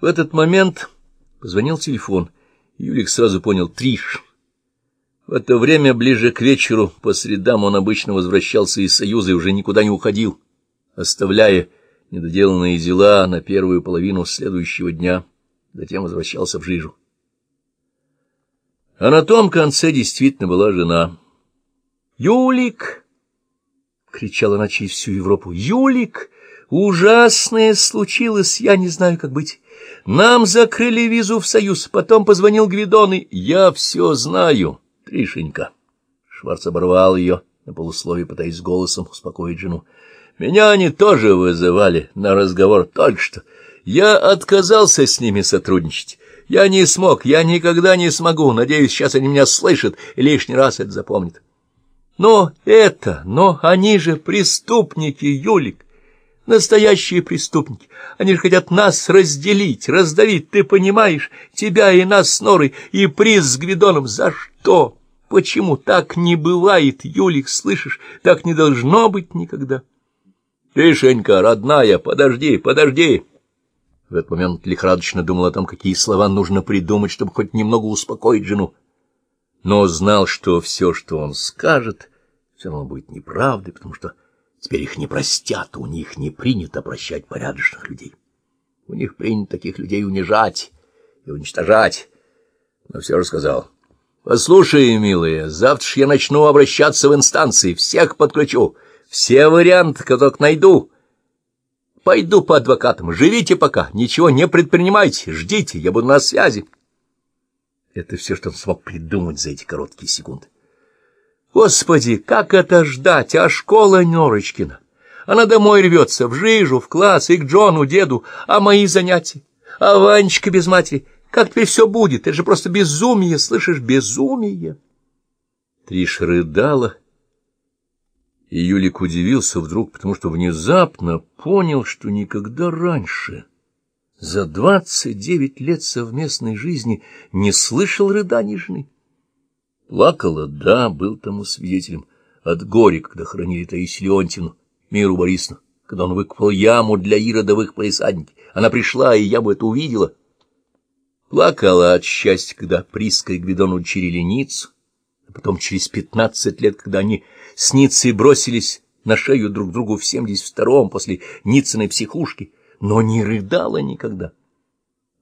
В этот момент позвонил телефон. Юлик сразу понял — Триш. В это время, ближе к вечеру, по средам он обычно возвращался из Союза и уже никуда не уходил, оставляя недоделанные дела на первую половину следующего дня, затем возвращался в Жижу. А на том конце действительно была жена. «Юлик!» — кричала она через всю Европу. «Юлик! Ужасное случилось, я не знаю, как быть. Нам закрыли визу в Союз, потом позвонил Гвидон, и я все знаю, Тришенька». Шварц оборвал ее на полусловие, пытаясь голосом успокоить жену. «Меня они тоже вызывали на разговор только что. Я отказался с ними сотрудничать». Я не смог, я никогда не смогу. Надеюсь, сейчас они меня слышат и лишний раз это запомнят. Но это, но они же преступники, Юлик. Настоящие преступники. Они же хотят нас разделить, раздавить, ты понимаешь? Тебя и нас с Норой, и приз с Гвидоном. За что? Почему? Так не бывает, Юлик, слышишь? Так не должно быть никогда. Тишенька, родная, подожди, подожди. В этот момент лихорадочно думал о том, какие слова нужно придумать, чтобы хоть немного успокоить жену. Но знал, что все, что он скажет, все равно будет неправдой, потому что теперь их не простят, у них не принято прощать порядочных людей. У них принято таких людей унижать и уничтожать. Но все же сказал. «Послушай, милые, завтра я начну обращаться в инстанции, всех подключу, все варианты, которые найду». Пойду по адвокатам. Живите пока, ничего не предпринимайте, ждите, я буду на связи. Это все, что он смог придумать за эти короткие секунды. Господи, как это ждать, а школа Нерочкина? Она домой рвется, в жижу, в класс, и к Джону, деду, а мои занятия? А Ванечка без матери? Как теперь все будет? Это же просто безумие, слышишь, безумие. Триш рыдала и Юлик удивился вдруг, потому что внезапно понял, что никогда раньше, за двадцать девять лет совместной жизни, не слышал рыданий жены. Плакала, да, был тому свидетелем, от горя, когда хоронили Таисию Леонтьевну, Миру Борисовну, когда он выкопал яму для иродовых полисадники. Она пришла, и я бы это увидела. Плакала от счастья, когда Приска и Гвидон учили Ниццу, а потом через пятнадцать лет, когда они с Ниццей бросились на шею друг другу в семьдесят втором после Ниццыной психушки, но не рыдала никогда.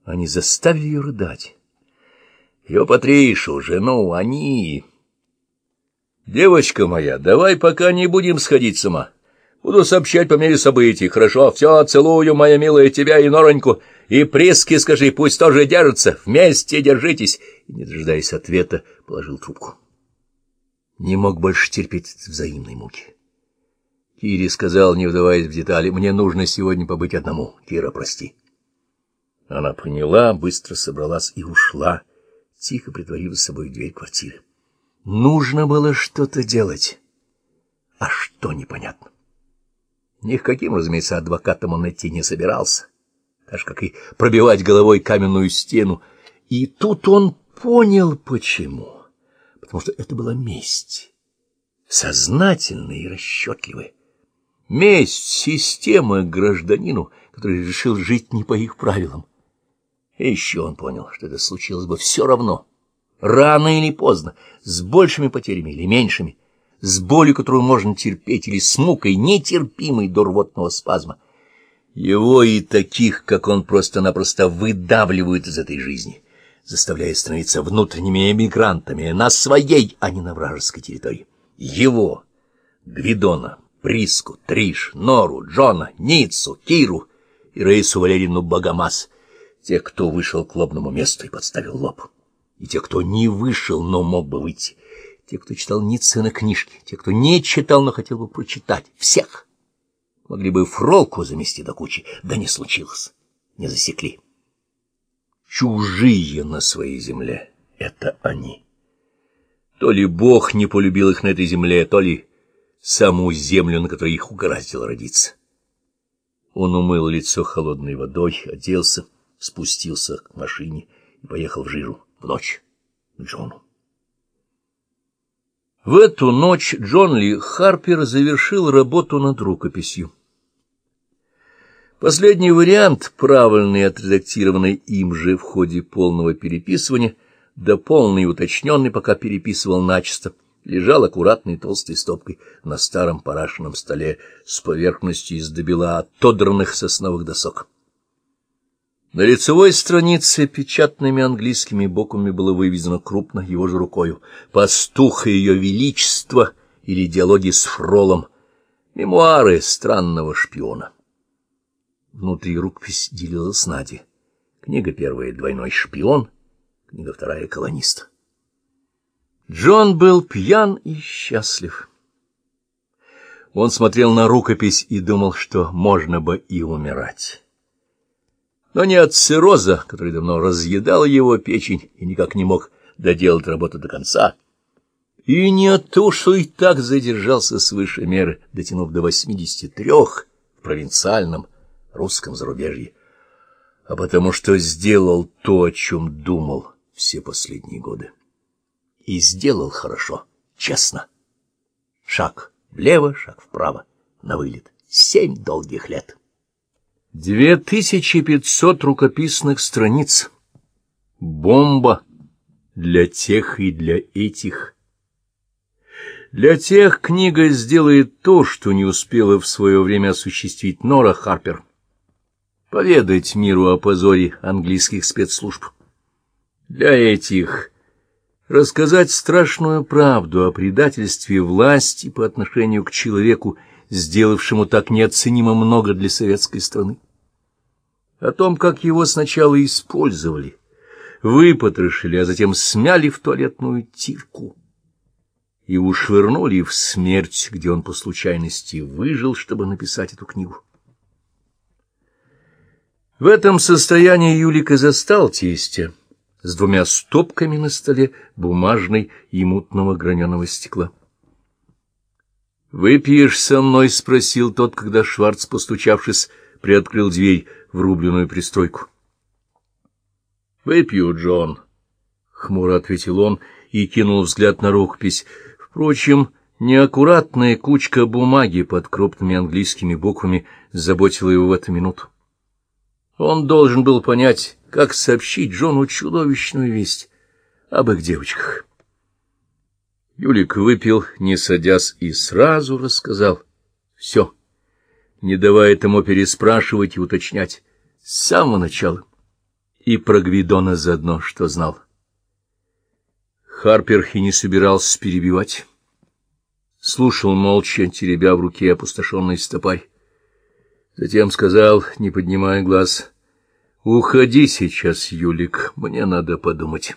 Они заставили ее рыдать. Ее Патришу, жену, они... Девочка моя, давай пока не будем сходить с ума. Буду сообщать по мере событий, хорошо? Все, целую, моя милая, тебя и Нороньку. И Прески скажи, пусть тоже держатся. Вместе держитесь. И, не дожидаясь ответа, положил трубку. Не мог больше терпеть взаимной муки. Кире сказал, не вдаваясь в детали, «Мне нужно сегодня побыть одному. Кира, прости». Она поняла, быстро собралась и ушла, тихо притворив за собой дверь квартиры. Нужно было что-то делать. А что непонятно. Ни к каким, разумеется, адвокатом он идти не собирался, так же, как и пробивать головой каменную стену. И тут он понял, почему потому что это была месть, сознательная и расчетливая. Месть системы гражданину, который решил жить не по их правилам. И еще он понял, что это случилось бы все равно, рано или поздно, с большими потерями или меньшими, с болью, которую можно терпеть, или с мукой, нетерпимой до рвотного спазма. Его и таких, как он, просто-напросто выдавливают из этой жизни заставляя становиться внутренними эмигрантами на своей, а не на вражеской территории. Его, Гвидона, Приску, Триш, Нору, Джона, Ниццу, Киру и Раису Валерину Богомаз, тех, кто вышел к лобному месту и подставил лоб, и тех, кто не вышел, но мог бы выйти, те, кто читал Ниццы на книжке, те, кто не читал, но хотел бы прочитать, всех. Могли бы фролку замести до кучи, да не случилось, не засекли чужие на своей земле. Это они. То ли Бог не полюбил их на этой земле, то ли саму землю, на которой их угораздило родиться. Он умыл лицо холодной водой, оделся, спустился к машине и поехал в жиру в ночь к Джону. В эту ночь Джон Ли Харпер завершил работу над рукописью. Последний вариант, правильный отредактированный им же в ходе полного переписывания, да полный и уточненный, пока переписывал начисто, лежал аккуратной толстой стопкой на старом парашенном столе с поверхностью из добела отодранных сосновых досок. На лицевой странице печатными английскими буквами было выведено крупно его же рукою «Пастух ее величество» или «Диалоги с Фролом», «Мемуары странного шпиона». Внутри рукопись делилась Нади. Книга первая «Двойной шпион», книга вторая «Колонист». Джон был пьян и счастлив. Он смотрел на рукопись и думал, что можно бы и умирать. Но не от цирроза, который давно разъедал его печень и никак не мог доделать работу до конца, и не от того, что и так задержался свыше меры, дотянув до восьмидесяти трех в провинциальном русском зарубежье, а потому что сделал то, о чем думал все последние годы. И сделал хорошо, честно. Шаг влево, шаг вправо, на вылет. Семь долгих лет. Две тысячи пятьсот рукописных страниц. Бомба для тех и для этих. Для тех книга сделает то, что не успела в свое время осуществить Нора Харпер поведать миру о позоре английских спецслужб. Для этих рассказать страшную правду о предательстве власти по отношению к человеку, сделавшему так неоценимо много для советской страны. О том, как его сначала использовали, выпотрошили, а затем смяли в туалетную тирку и ушвырнули в смерть, где он по случайности выжил, чтобы написать эту книгу. В этом состоянии Юлика застал тестя с двумя стопками на столе бумажной и мутного граненого стекла. «Выпьешь со мной?» — спросил тот, когда Шварц, постучавшись, приоткрыл дверь в рубленную пристройку. «Выпью, Джон», — хмуро ответил он и кинул взгляд на рукопись. Впрочем, неаккуратная кучка бумаги под крупными английскими буквами заботила его в эту минуту. Он должен был понять, как сообщить Джону чудовищную весть об их девочках. Юлик выпил, не садясь, и сразу рассказал все, не давая тому переспрашивать и уточнять с самого начала. И про Гвидона заодно, что знал. Харпер и не собирался перебивать. Слушал молча, теребя в руке опустошенный стопарь. Затем сказал, не поднимая глаз, — Уходи сейчас, Юлик, мне надо подумать.